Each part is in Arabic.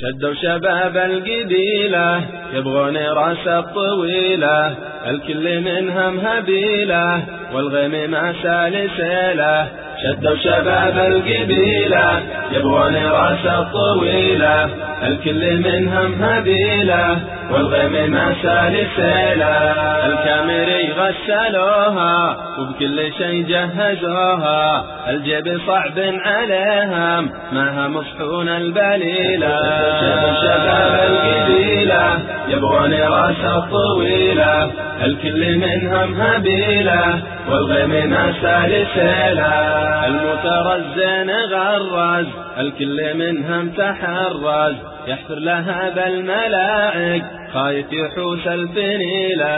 شدوا شباب القبيلة يبغون رأس الطويلة الكل منهم هبيلة والغيم ما سالسيله شدوا شباب القبيلة يبغون رأس الطويلة الكل منهم هبيلة والغيم ما سالسيله الكاميري غسلوها وبكل شي جهزوها الجيب صعب عليهم ما هم مصحون البليلة. شباب القبيلة يبغون رأس الطويلة الكل منهم هبيلة والغيم ما سالسيله المترزن غرز الكل منهم تحرز. يحفر لها بالملاعق خايف يحوس الفنيلة.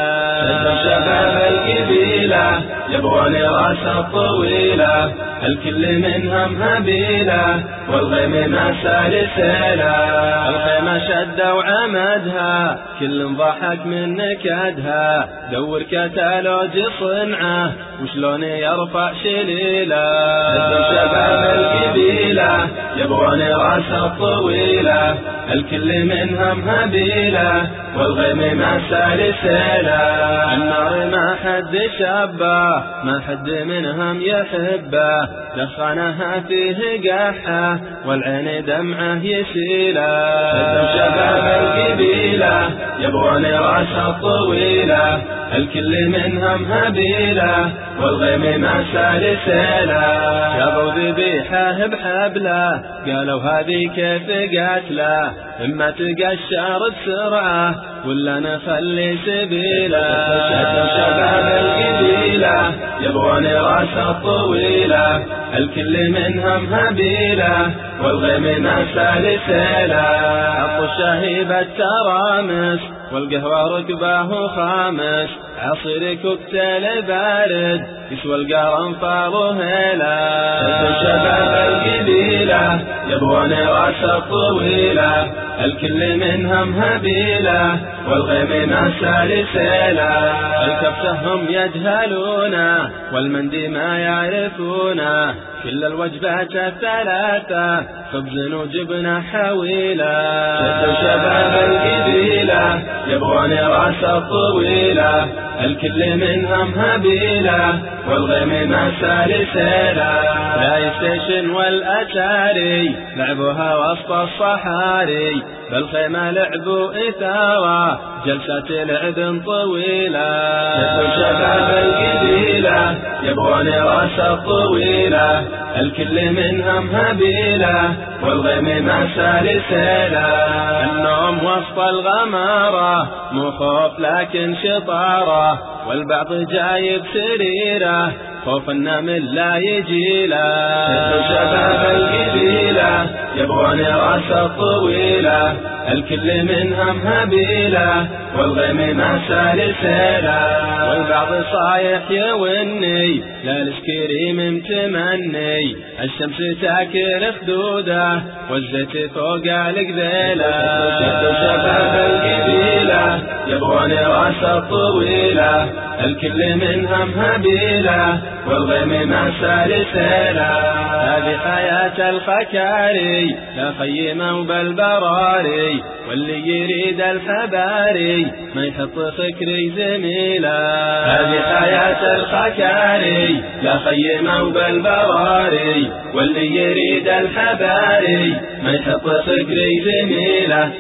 شباب القبيلة يبغون رأس الطويلة. الكل منهم هبيلة والغيم ما سالسيلة الخيمة شدوا عمدها كل ضحك من نكدها دور كتالوج صنعه وشلون يرفع شليلة. شباب القبيلة يبغون راس الطويلة. الكل منهم هبيلة والغيم ما سالسيلة النار ما حد شابه ما حد منهم يحبه. دخنها فيه قاحة والعين دمعه يسيله القبيلة يبغون راس الطويلة الكل منهم هبيلة والغيم ما سالسيله شابوا ذبيحة بحبلة قالوا هذه كيف قاتله إما تقشر بسرعة ولا نخلي سبيلة. شباب القبيلة. يبغون راس الطويلة الكل منهم هبيلة والغيم ما سالسيله حطوا الشهيب الترامس والقهوة ركبه خامس عصير كوكتيل بارد يسوى القرنفل وهيلا شباب القبيلة يبغون راس الطويلة الكل منهم هبيلة والغيم ما سالسيله الكبسهم يجهلونه والمندي ما يعرفونه كل الوجبات الثلاثة خبز وجبنة حويلة شباب القبيلة يبغون رأس الطويلة الكل منهم هبيلة والغيم ما سالسيله لا ستيشن والأتاري لعبوها وسط الصحاري. بالخيمة لعبوا إثارة جلسة لعب طويلة. شباب القبيلة يبغون رأس الطويلة. الكل منهم هبيلة والغيم ما سالسيله النوم وسط الغمارة مو خوف لكن شطارة. والبعض جايب سريره خوف النمل لا يجيله. شباب القبيلة يبغون رأس الطويلة. الكل منهم هبيلة والغيم ما سالسيله والبعض صايح يوني لا السكريم متمني الشمس تاكل خدوده والزيت فوق القذيله شباب القبيلة يبغون راس الطويلة الكل منهم هبيلة والغيم ما سالسيله هذه حياة الخكاري لا خيمة وبالبراري واللي يريد الحباري ما يحط فكري زميله هذه حياة الخكاري لا خيمة وبالبراري واللي يريد الحباري ما يحط فكري زميله